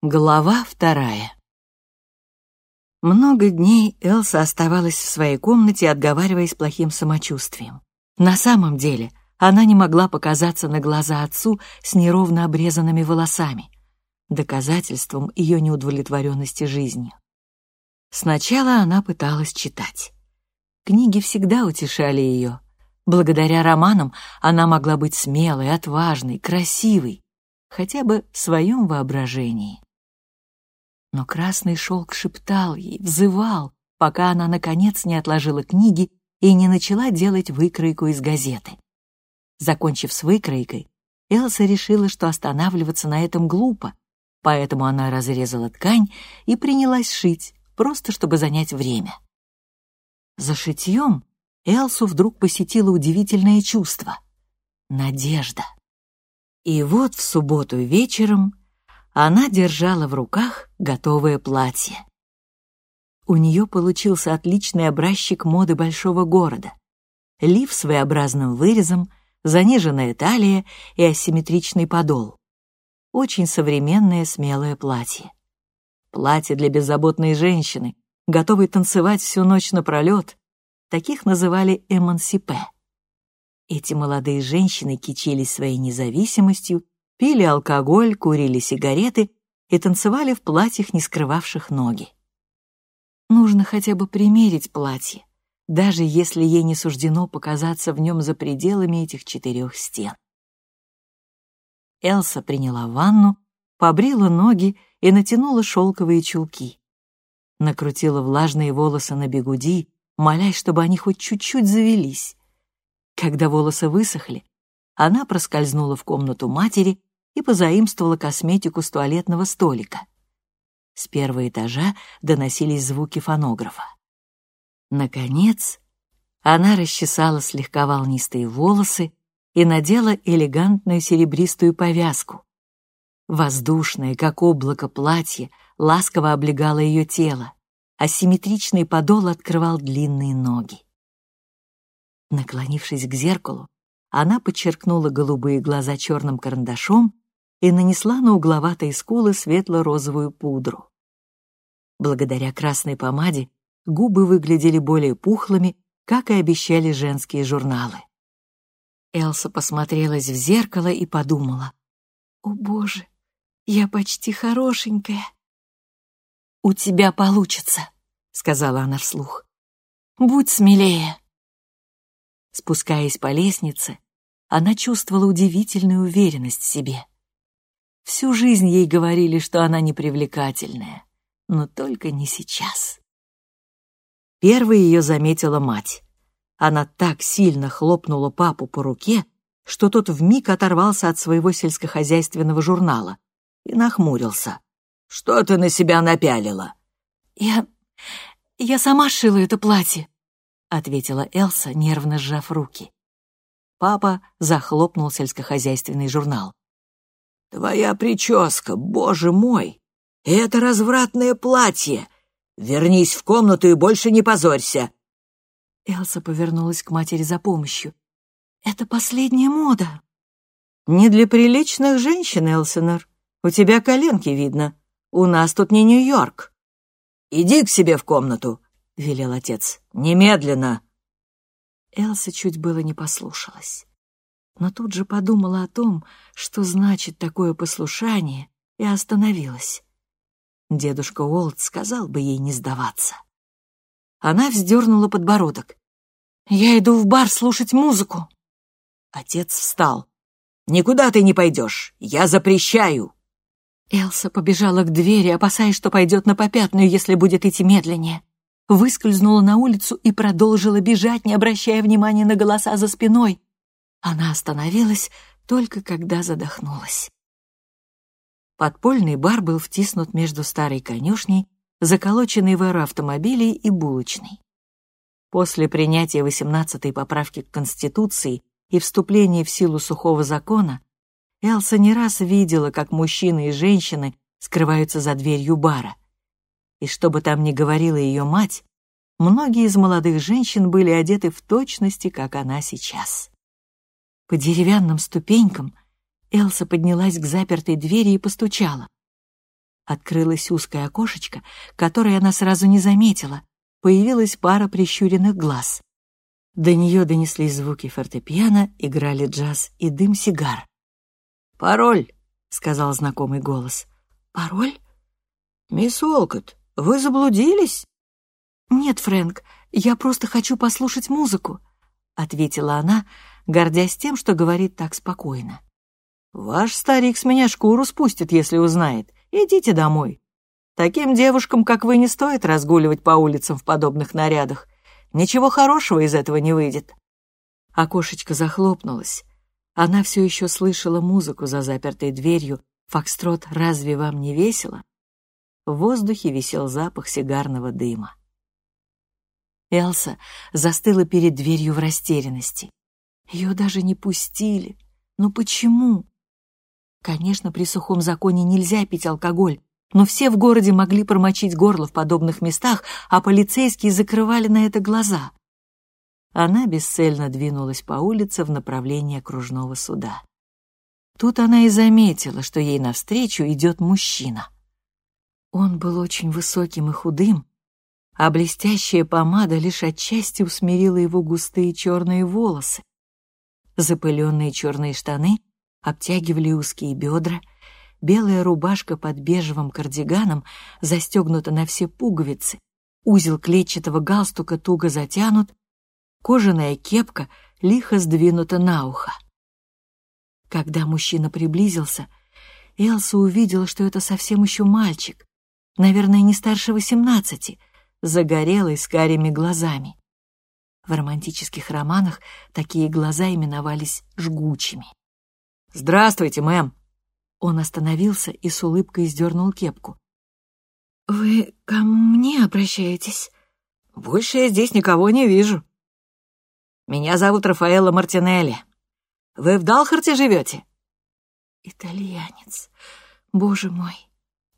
Глава вторая Много дней Элса оставалась в своей комнате, отговариваясь плохим самочувствием. На самом деле она не могла показаться на глаза отцу с неровно обрезанными волосами, доказательством ее неудовлетворенности жизнью. Сначала она пыталась читать. Книги всегда утешали ее. Благодаря романам она могла быть смелой, отважной, красивой, хотя бы в своем воображении. Но красный шелк шептал ей, взывал, пока она, наконец, не отложила книги и не начала делать выкройку из газеты. Закончив с выкройкой, Элса решила, что останавливаться на этом глупо, поэтому она разрезала ткань и принялась шить, просто чтобы занять время. За шитьем Элсу вдруг посетило удивительное чувство — надежда. И вот в субботу вечером она держала в руках готовое платье. У нее получился отличный образчик моды большого города. Лиф своеобразным вырезом, заниженная талия и асимметричный подол. Очень современное смелое платье. Платье для беззаботной женщины, готовой танцевать всю ночь напролет. Таких называли эмансипе. Эти молодые женщины кичились своей независимостью пили алкоголь, курили сигареты и танцевали в платьях, не скрывавших ноги. Нужно хотя бы примерить платье, даже если ей не суждено показаться в нем за пределами этих четырех стен. Элса приняла ванну, побрила ноги и натянула шелковые чулки. Накрутила влажные волосы на бегуди, молясь, чтобы они хоть чуть-чуть завелись. Когда волосы высохли, она проскользнула в комнату матери и позаимствовала косметику с туалетного столика. С первого этажа доносились звуки фонографа. Наконец, она расчесала слегка волнистые волосы и надела элегантную серебристую повязку. Воздушное, как облако, платье ласково облегало ее тело, а симметричный подол открывал длинные ноги. Наклонившись к зеркалу, она подчеркнула голубые глаза черным карандашом и нанесла на угловатые скулы светло-розовую пудру. Благодаря красной помаде губы выглядели более пухлыми, как и обещали женские журналы. Элса посмотрелась в зеркало и подумала. «О, Боже, я почти хорошенькая». «У тебя получится», — сказала она вслух. «Будь смелее». Спускаясь по лестнице, она чувствовала удивительную уверенность в себе. Всю жизнь ей говорили, что она непривлекательная, но только не сейчас. Первой ее заметила мать. Она так сильно хлопнула папу по руке, что тот вмиг оторвался от своего сельскохозяйственного журнала и нахмурился. «Что ты на себя напялила?» «Я... я сама шила это платье», — ответила Элса, нервно сжав руки. Папа захлопнул сельскохозяйственный журнал. Твоя прическа, боже мой! Это развратное платье! Вернись в комнату и больше не позорься!» Элса повернулась к матери за помощью. «Это последняя мода!» «Не для приличных женщин, Элсинор. У тебя коленки видно. У нас тут не Нью-Йорк». «Иди к себе в комнату», — велел отец. «Немедленно!» Элса чуть было не послушалась но тут же подумала о том, что значит такое послушание, и остановилась. Дедушка Уолт сказал бы ей не сдаваться. Она вздернула подбородок. «Я иду в бар слушать музыку». Отец встал. «Никуда ты не пойдешь, я запрещаю». Элса побежала к двери, опасаясь, что пойдет на попятную, если будет идти медленнее. Выскользнула на улицу и продолжила бежать, не обращая внимания на голоса за спиной. Она остановилась только когда задохнулась. Подпольный бар был втиснут между старой конюшней, заколоченной в аэроавтомобилей и булочной. После принятия 18-й поправки к Конституции и вступления в силу сухого закона Элса не раз видела, как мужчины и женщины скрываются за дверью бара. И что бы там ни говорила ее мать, многие из молодых женщин были одеты в точности, как она сейчас. По деревянным ступенькам Элса поднялась к запертой двери и постучала. Открылось узкое окошечко, которое она сразу не заметила. Появилась пара прищуренных глаз. До нее донеслись звуки фортепиано, играли джаз и дым сигар. «Пароль», — сказал знакомый голос. «Пароль?» «Мисс Олкот, вы заблудились?» «Нет, Фрэнк, я просто хочу послушать музыку», — ответила она, гордясь тем, что говорит так спокойно. «Ваш старик с меня шкуру спустит, если узнает. Идите домой. Таким девушкам, как вы, не стоит разгуливать по улицам в подобных нарядах. Ничего хорошего из этого не выйдет». Окошечко захлопнулось. Она все еще слышала музыку за запертой дверью. «Фокстрот, разве вам не весело?» В воздухе висел запах сигарного дыма. Элса застыла перед дверью в растерянности. Ее даже не пустили. Но почему? Конечно, при сухом законе нельзя пить алкоголь, но все в городе могли промочить горло в подобных местах, а полицейские закрывали на это глаза. Она бесцельно двинулась по улице в направлении окружного суда. Тут она и заметила, что ей навстречу идет мужчина. Он был очень высоким и худым, а блестящая помада лишь отчасти усмирила его густые черные волосы. Запыленные черные штаны обтягивали узкие бедра, белая рубашка под бежевым кардиганом застегнута на все пуговицы, узел клетчатого галстука туго затянут, кожаная кепка лихо сдвинута на ухо. Когда мужчина приблизился, Элса увидела, что это совсем еще мальчик, наверное, не старше восемнадцати, загорелый с карими глазами. В романтических романах такие глаза именовались жгучими. «Здравствуйте, мэм!» Он остановился и с улыбкой сдернул кепку. «Вы ко мне обращаетесь?» «Больше я здесь никого не вижу. Меня зовут Рафаэлло Мартинелли. Вы в Далхарте живете?» «Итальянец. Боже мой,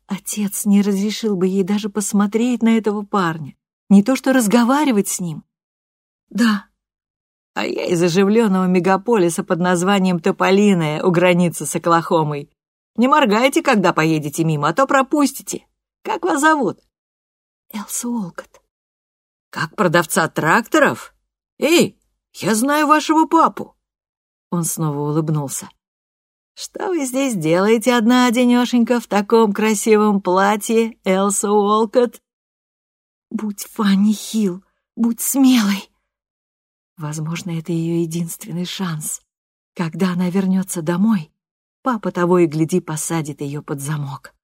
отец не разрешил бы ей даже посмотреть на этого парня, не то что разговаривать с ним. «Да». «А я из оживленного мегаполиса под названием Тополиная у границы с Оклахомой. Не моргайте, когда поедете мимо, а то пропустите. Как вас зовут?» «Элса Олкот». «Как продавца тракторов? Эй, я знаю вашего папу!» Он снова улыбнулся. «Что вы здесь делаете одна-одинешенька в таком красивом платье, Элса Уолкотт?» «Будь Фанни Хилл, будь смелой!» Возможно, это ее единственный шанс. Когда она вернется домой, папа того и гляди посадит ее под замок.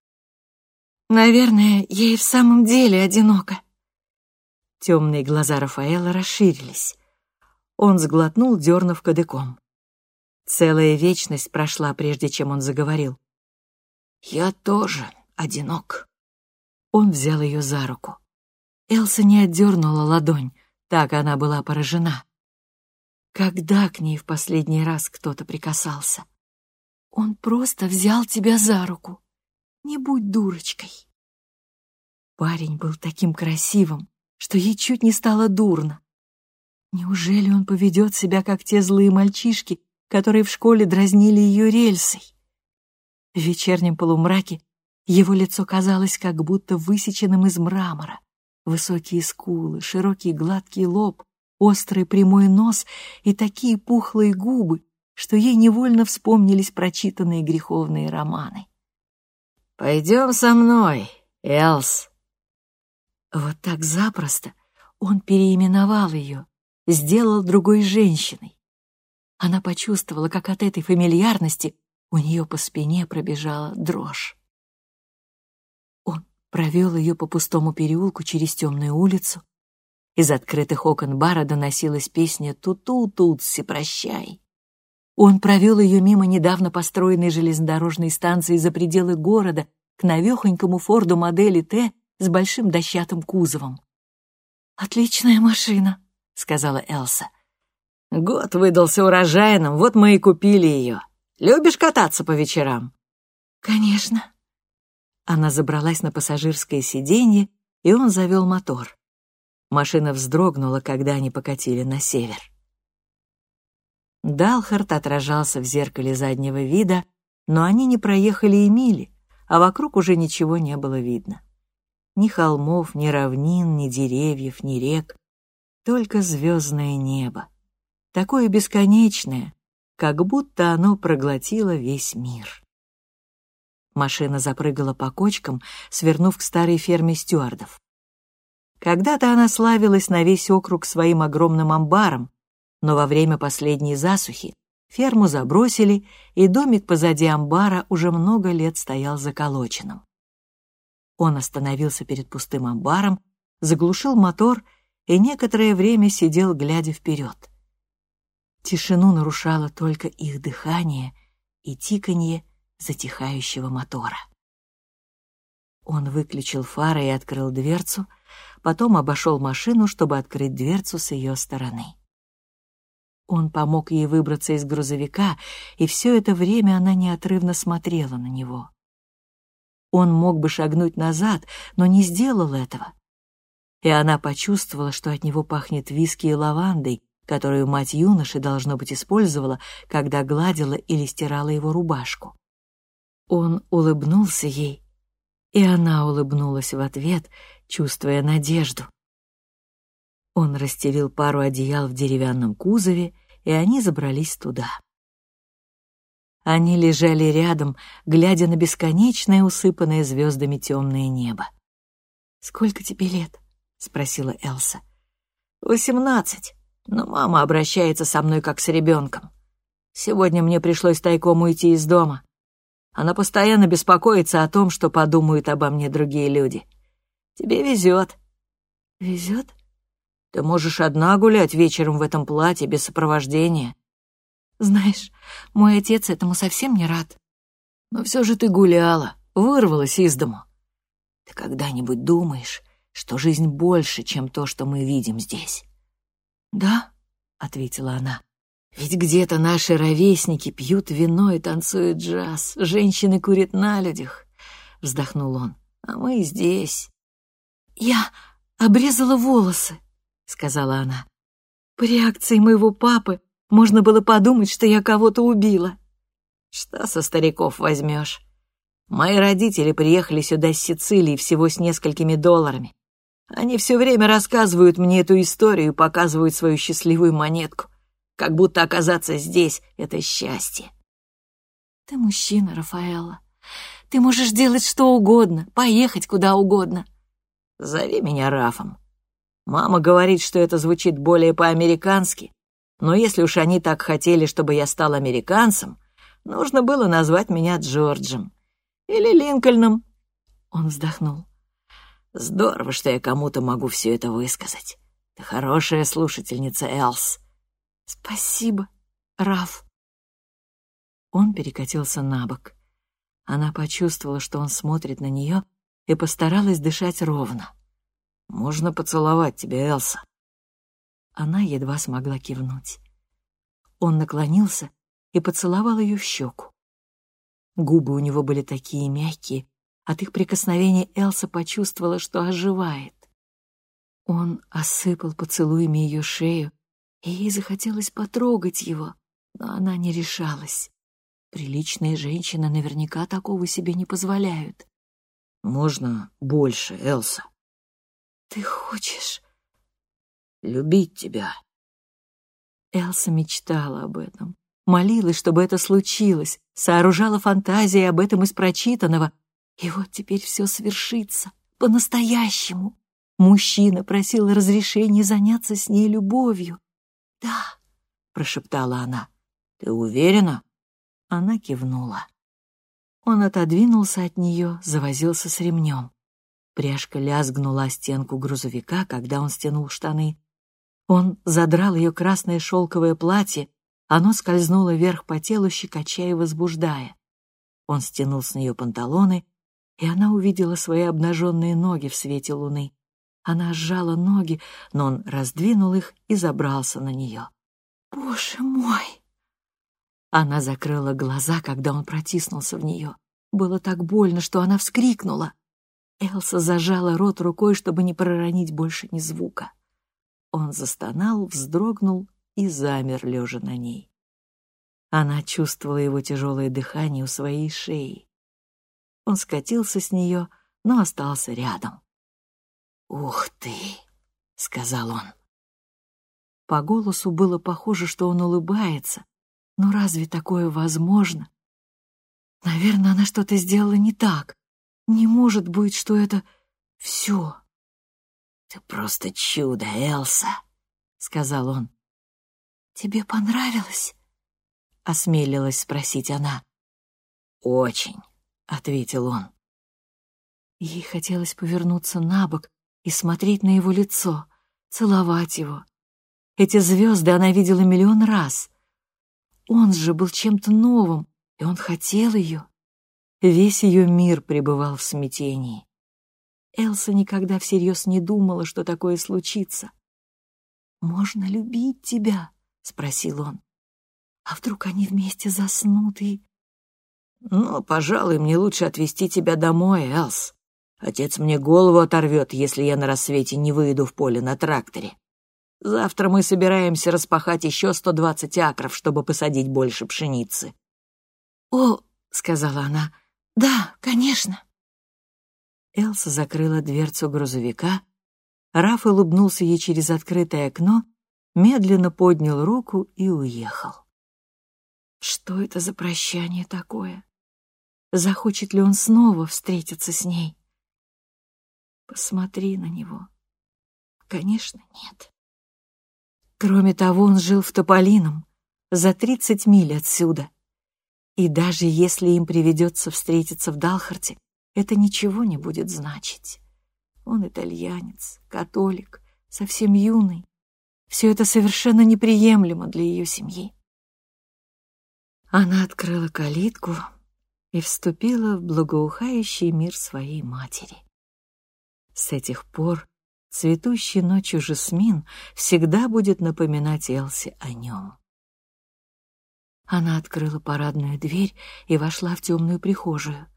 Наверное, ей в самом деле одиноко. Темные глаза Рафаэла расширились. Он сглотнул, дернув кадыком. Целая вечность прошла, прежде чем он заговорил. «Я тоже одинок». Он взял ее за руку. Элса не отдернула ладонь, так она была поражена. Когда к ней в последний раз кто-то прикасался? Он просто взял тебя за руку. Не будь дурочкой. Парень был таким красивым, что ей чуть не стало дурно. Неужели он поведет себя, как те злые мальчишки, которые в школе дразнили ее рельсой? В вечернем полумраке его лицо казалось как будто высеченным из мрамора. Высокие скулы, широкий гладкий лоб, острый прямой нос и такие пухлые губы, что ей невольно вспомнились прочитанные греховные романы. «Пойдем со мной, Элс». Вот так запросто он переименовал ее, сделал другой женщиной. Она почувствовала, как от этой фамильярности у нее по спине пробежала дрожь. Он провел ее по пустому переулку через темную улицу, из открытых окон бара доносилась песня «Ту-ту-тутси, прощай». Он провел ее мимо недавно построенной железнодорожной станции за пределы города к навехонькому Форду модели Т с большим дощатым кузовом. «Отличная машина», — сказала Элса. «Год выдался урожайным, вот мы и купили ее. Любишь кататься по вечерам?» «Конечно». Она забралась на пассажирское сиденье, и он завел мотор. Машина вздрогнула, когда они покатили на север. Далхард отражался в зеркале заднего вида, но они не проехали и мили, а вокруг уже ничего не было видно. Ни холмов, ни равнин, ни деревьев, ни рек, только звездное небо. Такое бесконечное, как будто оно проглотило весь мир. Машина запрыгала по кочкам, свернув к старой ферме стюардов. Когда-то она славилась на весь округ своим огромным амбаром, но во время последней засухи ферму забросили, и домик позади амбара уже много лет стоял заколоченным. Он остановился перед пустым амбаром, заглушил мотор и некоторое время сидел, глядя вперед. Тишину нарушало только их дыхание и тиканье затихающего мотора. Он выключил фары и открыл дверцу, потом обошел машину, чтобы открыть дверцу с ее стороны. Он помог ей выбраться из грузовика, и все это время она неотрывно смотрела на него. Он мог бы шагнуть назад, но не сделал этого. И она почувствовала, что от него пахнет виски и лавандой, которую мать юноши, должно быть, использовала, когда гладила или стирала его рубашку. Он улыбнулся ей, и она улыбнулась в ответ, чувствуя надежду. Он расстелил пару одеял в деревянном кузове, и они забрались туда. Они лежали рядом, глядя на бесконечное, усыпанное звездами темное небо. «Сколько тебе лет?» — спросила Элса. «Восемнадцать, но мама обращается со мной как с ребенком. Сегодня мне пришлось тайком уйти из дома. Она постоянно беспокоится о том, что подумают обо мне другие люди. Тебе везет. Везет? Ты можешь одна гулять вечером в этом платье без сопровождения. Знаешь, мой отец этому совсем не рад. Но все же ты гуляла, вырвалась из дому. Ты когда-нибудь думаешь, что жизнь больше, чем то, что мы видим здесь? Да, ответила она. Ведь где-то наши ровесники пьют вино и танцуют джаз, женщины курят на людях, — вздохнул он, — а мы здесь. Я обрезала волосы, — сказала она. По реакции моего папы можно было подумать, что я кого-то убила. Что со стариков возьмешь? Мои родители приехали сюда с Сицилии всего с несколькими долларами. Они все время рассказывают мне эту историю и показывают свою счастливую монетку как будто оказаться здесь — это счастье. Ты мужчина, Рафаэлла. Ты можешь делать что угодно, поехать куда угодно. Зови меня Рафом. Мама говорит, что это звучит более по-американски, но если уж они так хотели, чтобы я стал американцем, нужно было назвать меня Джорджем. Или Линкольном. Он вздохнул. Здорово, что я кому-то могу все это высказать. Ты хорошая слушательница, Элс. «Спасибо, Раф». Он перекатился на бок. Она почувствовала, что он смотрит на нее, и постаралась дышать ровно. «Можно поцеловать тебя, Элса?» Она едва смогла кивнуть. Он наклонился и поцеловал ее в щеку. Губы у него были такие мягкие, от их прикосновения Элса почувствовала, что оживает. Он осыпал поцелуями ее шею, и ей захотелось потрогать его, но она не решалась. Приличные женщины наверняка такого себе не позволяют. «Можно больше, Элса?» «Ты хочешь...» «Любить тебя». Элса мечтала об этом, молилась, чтобы это случилось, сооружала фантазии об этом из прочитанного, и вот теперь все свершится, по-настоящему. Мужчина просил разрешения заняться с ней любовью. «Да», — прошептала она. «Ты уверена?» Она кивнула. Он отодвинулся от нее, завозился с ремнем. Пряжка лязгнула о стенку грузовика, когда он стянул штаны. Он задрал ее красное шелковое платье, оно скользнуло вверх по телу, щекоча и возбуждая. Он стянул с нее панталоны, и она увидела свои обнаженные ноги в свете луны. Она сжала ноги, но он раздвинул их и забрался на нее. «Боже мой!» Она закрыла глаза, когда он протиснулся в нее. Было так больно, что она вскрикнула. Элса зажала рот рукой, чтобы не проронить больше ни звука. Он застонал, вздрогнул и замер, лежа на ней. Она чувствовала его тяжелое дыхание у своей шеи. Он скатился с нее, но остался рядом. «Ух ты!» — сказал он. По голосу было похоже, что он улыбается. Но разве такое возможно? Наверное, она что-то сделала не так. Не может быть, что это все. «Ты просто чудо, Элса!» — сказал он. «Тебе понравилось?» — осмелилась спросить она. «Очень», — ответил он. Ей хотелось повернуться на бок и смотреть на его лицо, целовать его. Эти звезды она видела миллион раз. Он же был чем-то новым, и он хотел ее. Весь ее мир пребывал в смятении. Элса никогда всерьез не думала, что такое случится. «Можно любить тебя?» — спросил он. «А вдруг они вместе заснут и...» «Ну, пожалуй, мне лучше отвезти тебя домой, Элс. Отец мне голову оторвет, если я на рассвете не выйду в поле на тракторе. Завтра мы собираемся распахать еще сто двадцать акров, чтобы посадить больше пшеницы». «О, — сказала она, — да, конечно». Элса закрыла дверцу грузовика. Раф улыбнулся ей через открытое окно, медленно поднял руку и уехал. Что это за прощание такое? Захочет ли он снова встретиться с ней? Посмотри на него. Конечно, нет. Кроме того, он жил в Тополином, за тридцать миль отсюда. И даже если им приведется встретиться в Далхарте, это ничего не будет значить. Он итальянец, католик, совсем юный. Все это совершенно неприемлемо для ее семьи. Она открыла калитку и вступила в благоухающий мир своей матери. С этих пор цветущий ночью жасмин всегда будет напоминать Элсе о нем. Она открыла парадную дверь и вошла в темную прихожую.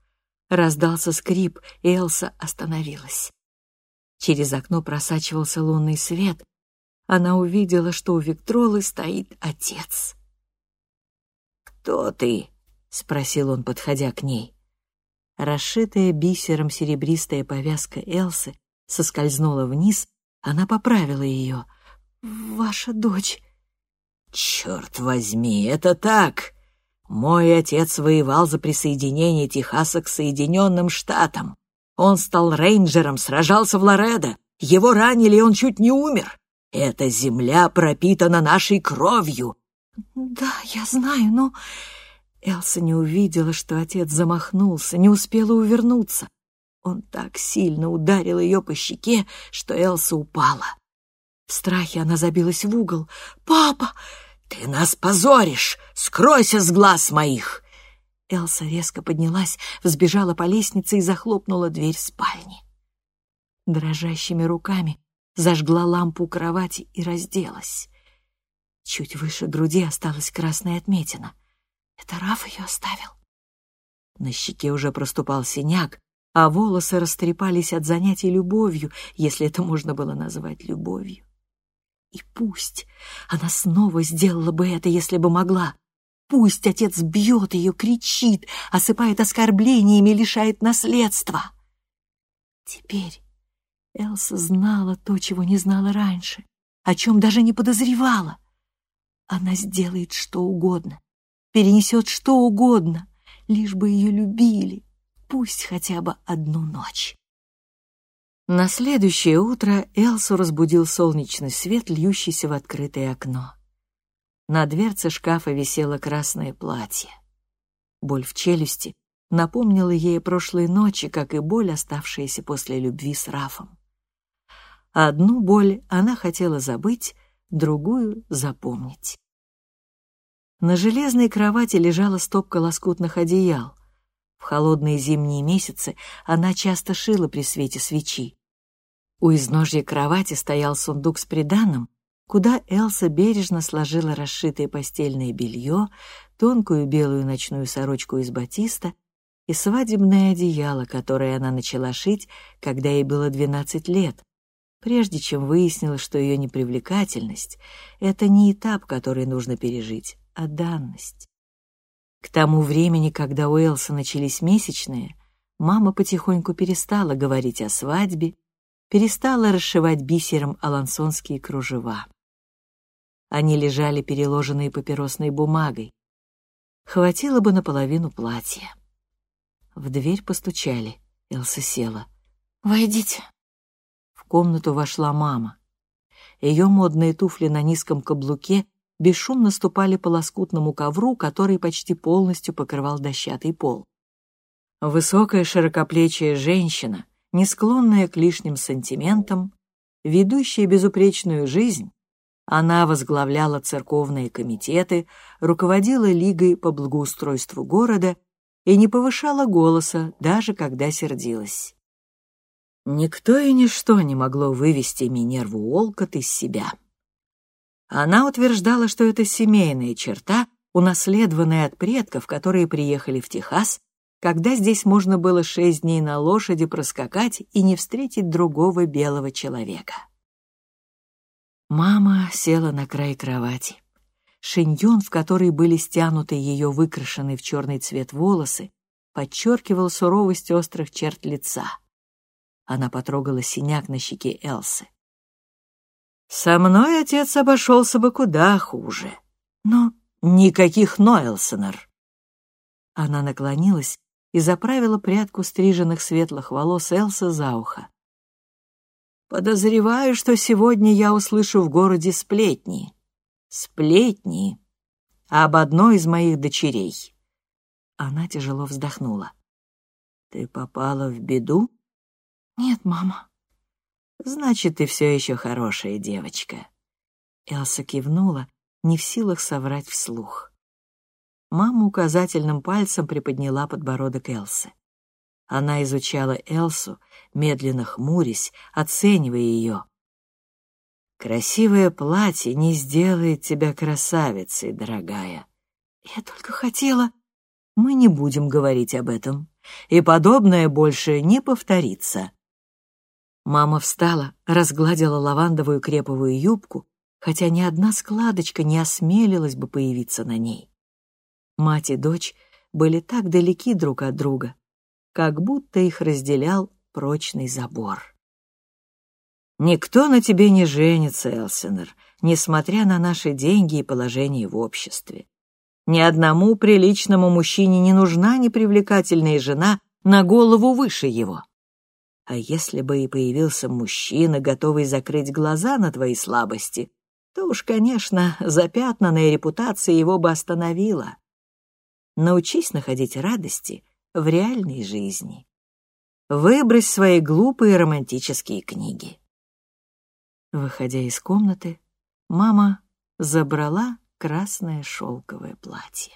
Раздался скрип, и Элса остановилась. Через окно просачивался лунный свет. Она увидела, что у Виктролы стоит отец. «Кто ты?» — спросил он, подходя к ней. Расшитая бисером серебристая повязка Элсы соскользнула вниз, она поправила ее. «Ваша дочь...» «Черт возьми, это так! Мой отец воевал за присоединение Техаса к Соединенным Штатам. Он стал рейнджером, сражался в Лоредо. Его ранили, и он чуть не умер. Эта земля пропитана нашей кровью». «Да, я знаю, но...» Элса не увидела, что отец замахнулся, не успела увернуться. Он так сильно ударил ее по щеке, что Элса упала. В страхе она забилась в угол. «Папа!» «Ты нас позоришь! Скройся с глаз моих!» Элса резко поднялась, взбежала по лестнице и захлопнула дверь спальни. Дрожащими руками зажгла лампу у кровати и разделась. Чуть выше груди осталась красная отметина. Это Раф ее оставил. На щеке уже проступал синяк, а волосы растрепались от занятий любовью, если это можно было назвать любовью. И пусть она снова сделала бы это, если бы могла. Пусть отец бьет ее, кричит, осыпает оскорблениями, лишает наследства. Теперь Элса знала то, чего не знала раньше, о чем даже не подозревала. Она сделает что угодно, перенесет что угодно, лишь бы ее любили, пусть хотя бы одну ночь. На следующее утро Элсу разбудил солнечный свет, льющийся в открытое окно. На дверце шкафа висело красное платье. Боль в челюсти напомнила ей прошлой ночи, как и боль, оставшаяся после любви с Рафом. Одну боль она хотела забыть, другую — запомнить. На железной кровати лежала стопка лоскутных одеял. В холодные зимние месяцы она часто шила при свете свечи. У изножья кровати стоял сундук с приданым, куда Элса бережно сложила расшитое постельное белье, тонкую белую ночную сорочку из батиста и свадебное одеяло, которое она начала шить, когда ей было двенадцать лет, прежде чем выяснила, что ее непривлекательность — это не этап, который нужно пережить, а данность. К тому времени, когда у Элсы начались месячные, Мама потихоньку перестала говорить о свадьбе, перестала расшивать бисером алансонские кружева. Они лежали переложенные папиросной бумагой. Хватило бы наполовину платья. В дверь постучали. Элса села. «Войдите». В комнату вошла мама. Ее модные туфли на низком каблуке бесшумно ступали по лоскутному ковру, который почти полностью покрывал дощатый пол. Высокая широкоплечая женщина, не склонная к лишним сантиментам, ведущая безупречную жизнь, она возглавляла церковные комитеты, руководила лигой по благоустройству города и не повышала голоса, даже когда сердилась. Никто и ничто не могло вывести Минерву Уолкот из себя. Она утверждала, что это семейная черта, унаследованная от предков, которые приехали в Техас, когда здесь можно было шесть дней на лошади проскакать и не встретить другого белого человека. Мама села на край кровати. Шиньон, в который были стянуты ее выкрашенные в черный цвет волосы, подчеркивал суровость острых черт лица. Она потрогала синяк на щеке Элсы. «Со мной отец обошелся бы куда хуже. Но никаких Ноэлсонер». Она наклонилась и заправила прядку стриженных светлых волос Элсы за ухо. Подозреваю, что сегодня я услышу в городе сплетни. Сплетни об одной из моих дочерей. Она тяжело вздохнула. Ты попала в беду? Нет, мама. Значит, ты все еще хорошая девочка. Элса кивнула, не в силах соврать вслух. Мама указательным пальцем приподняла подбородок Элсы. Она изучала Элсу, медленно хмурясь, оценивая ее. «Красивое платье не сделает тебя красавицей, дорогая. Я только хотела...» «Мы не будем говорить об этом, и подобное больше не повторится». Мама встала, разгладила лавандовую креповую юбку, хотя ни одна складочка не осмелилась бы появиться на ней. Мать и дочь были так далеки друг от друга, как будто их разделял прочный забор. «Никто на тебе не женится, Элсинер, несмотря на наши деньги и положение в обществе. Ни одному приличному мужчине не нужна непривлекательная жена на голову выше его. А если бы и появился мужчина, готовый закрыть глаза на твои слабости, то уж, конечно, запятнанная репутация его бы остановила. Научись находить радости в реальной жизни. Выбрось свои глупые романтические книги. Выходя из комнаты, мама забрала красное шелковое платье.